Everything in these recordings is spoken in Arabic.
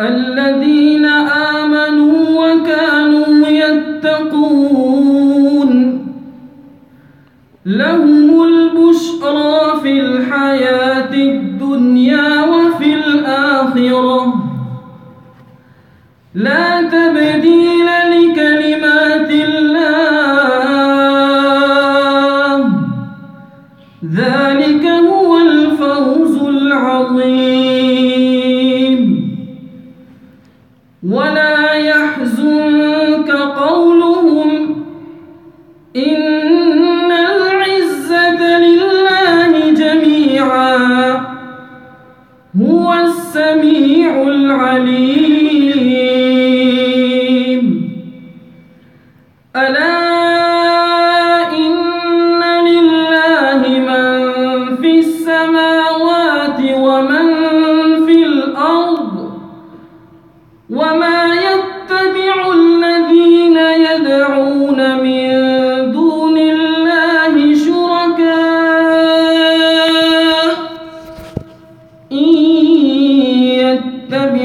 الذين آمنوا وكانوا يتقون. لهم البشرى في الحياة الدنيا وفي الآخرة. لا السميع العليم. ألا إن لله من في السماوات ومن في الأرض ومن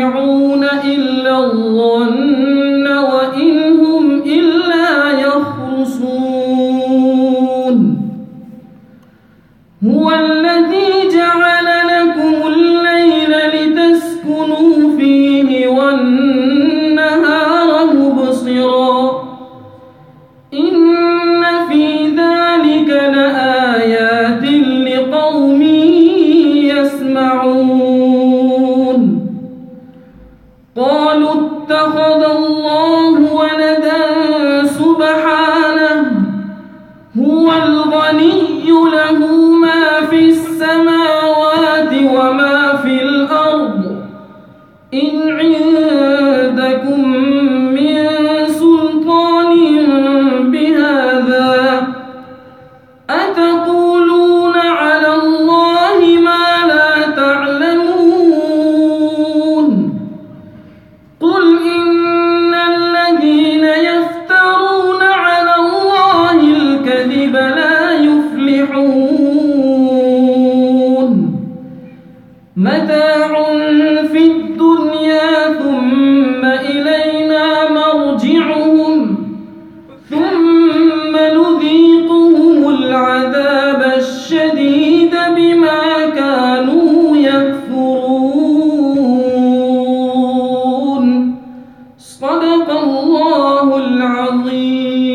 يتبعون إلا الظن وإن هم إلا يخرصون. هو الذي جعل لكم الليل لتسكنوا فيه والنهار مبصرا. إن ما في السماء متاع في الدنيا ثم إلينا مرجعهم ثم نذيقهم العذاب الشديد بما كانوا يكفرون. صدق الله العظيم.